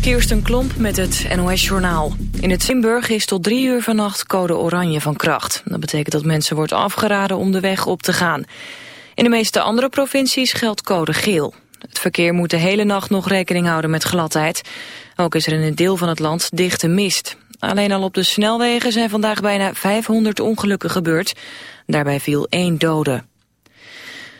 Kirsten Klomp met het NOS-journaal. In het Limburg is tot drie uur vannacht code oranje van kracht. Dat betekent dat mensen wordt afgeraden om de weg op te gaan. In de meeste andere provincies geldt code geel. Het verkeer moet de hele nacht nog rekening houden met gladheid. Ook is er in een deel van het land dichte mist. Alleen al op de snelwegen zijn vandaag bijna 500 ongelukken gebeurd. Daarbij viel één dode.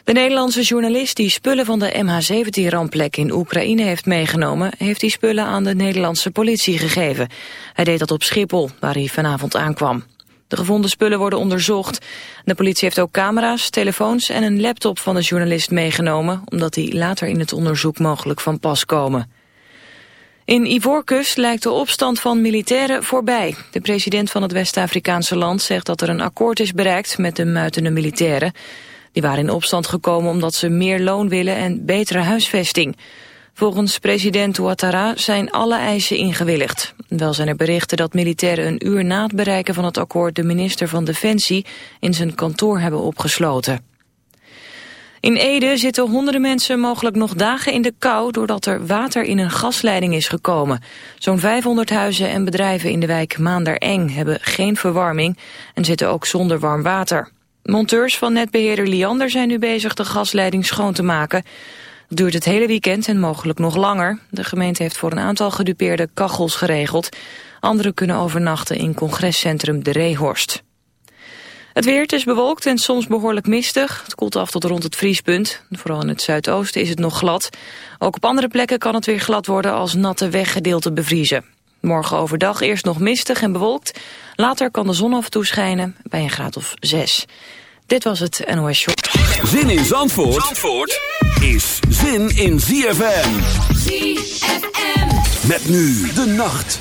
De Nederlandse journalist die spullen van de MH17-rampplek in Oekraïne heeft meegenomen... heeft die spullen aan de Nederlandse politie gegeven. Hij deed dat op Schiphol, waar hij vanavond aankwam. De gevonden spullen worden onderzocht. De politie heeft ook camera's, telefoons en een laptop van de journalist meegenomen... omdat die later in het onderzoek mogelijk van pas komen. In Ivoorkust lijkt de opstand van militairen voorbij. De president van het West-Afrikaanse land zegt dat er een akkoord is bereikt met de muitende militairen. Die waren in opstand gekomen omdat ze meer loon willen en betere huisvesting. Volgens president Ouattara zijn alle eisen ingewilligd. Wel zijn er berichten dat militairen een uur na het bereiken van het akkoord... de minister van Defensie in zijn kantoor hebben opgesloten. In Ede zitten honderden mensen mogelijk nog dagen in de kou... doordat er water in een gasleiding is gekomen. Zo'n 500 huizen en bedrijven in de wijk Maandereng hebben geen verwarming... en zitten ook zonder warm water. Monteurs van netbeheerder Liander zijn nu bezig de gasleiding schoon te maken. Het duurt het hele weekend en mogelijk nog langer. De gemeente heeft voor een aantal gedupeerde kachels geregeld. Anderen kunnen overnachten in congrescentrum De Reehorst. Het weer is bewolkt en soms behoorlijk mistig. Het koelt af tot rond het vriespunt. Vooral in het zuidoosten is het nog glad. Ook op andere plekken kan het weer glad worden als natte weggedeelten bevriezen. Morgen overdag eerst nog mistig en bewolkt. Later kan de zon af en toe schijnen bij een graad of 6. Dit was het NOS Show. Zin in Zandvoort, Zandvoort is zin in ZFM. ZFM. Met nu de nacht.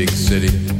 big city.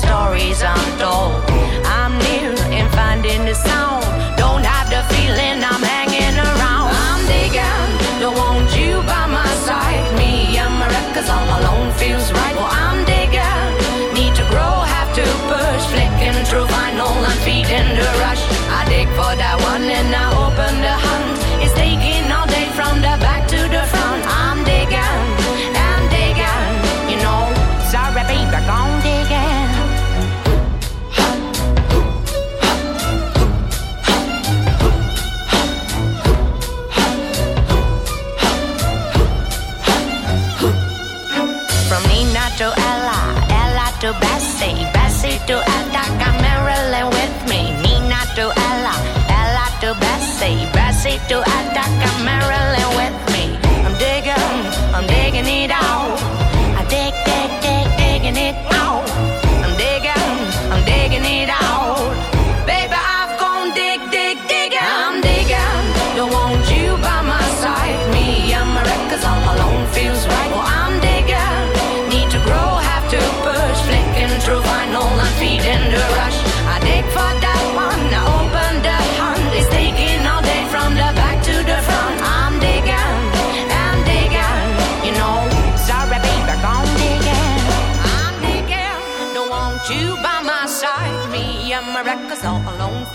stories untold. Bessie, Bessie to Attica, Marilyn with me. Nina to Ella, Ella to Bessie, Bessie to Attica, Marilyn with me. I'm digging, I'm digging it out.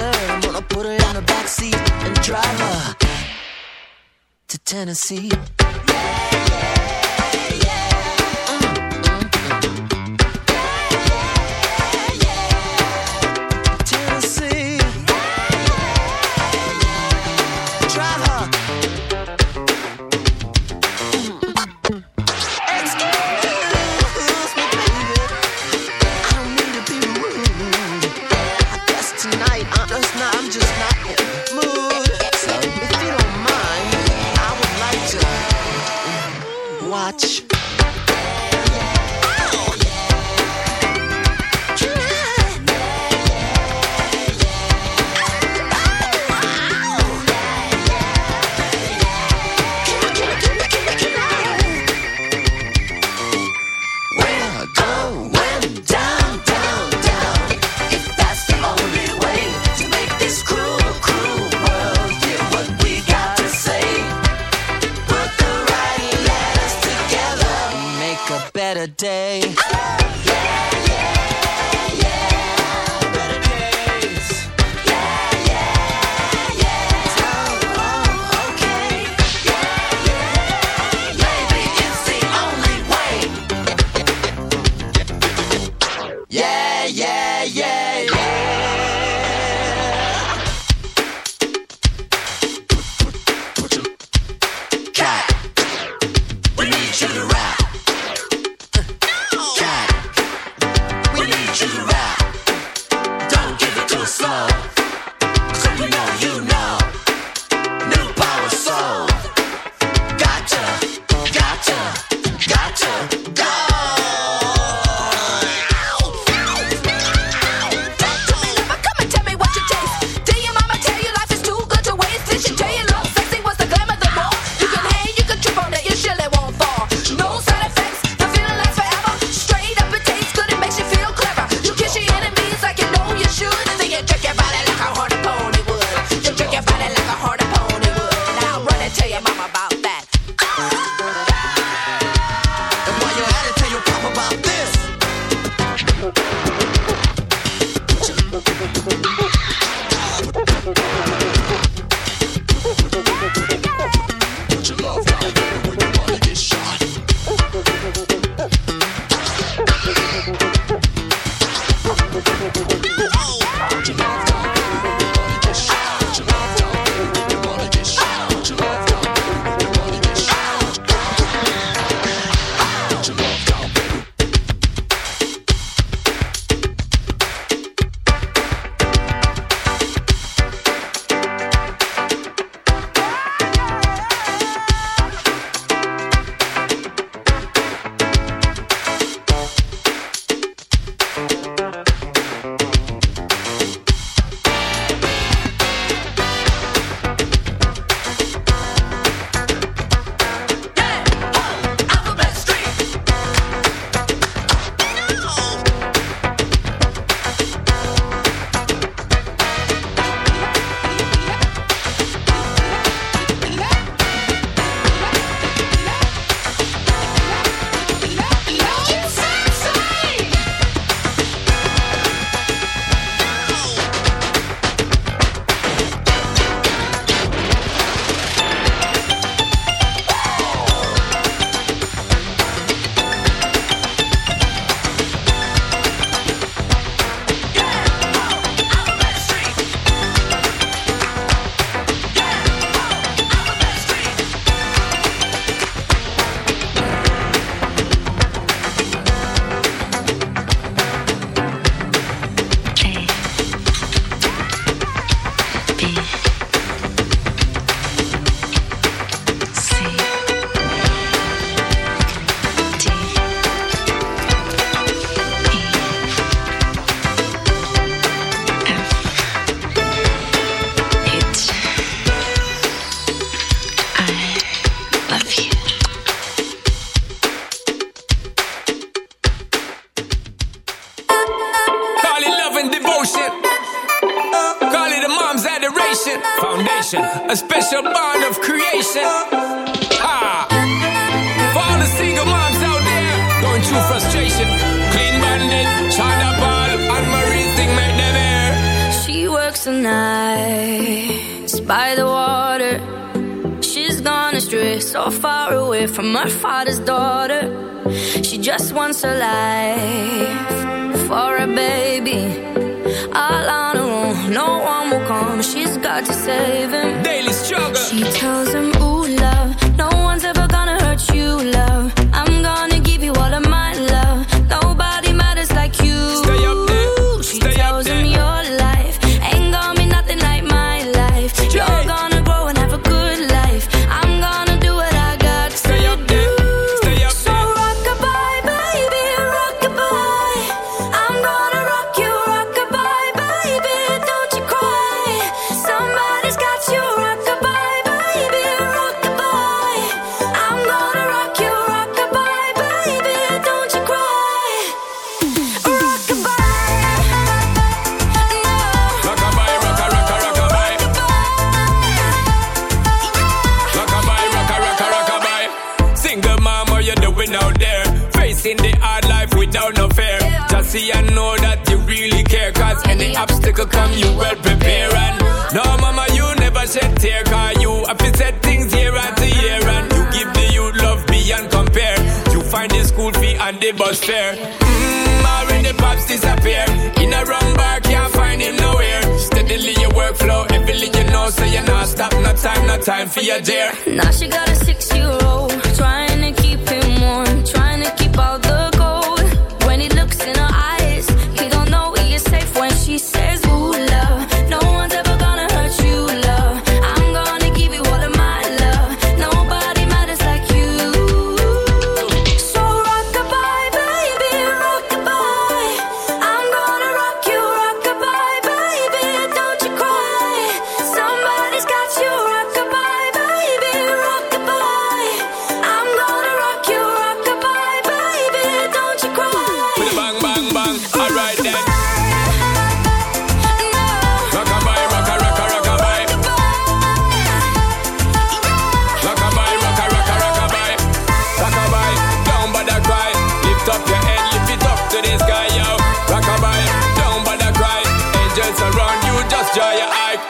I'm gonna put her in the backseat and drive her to Tennessee. Tennessee.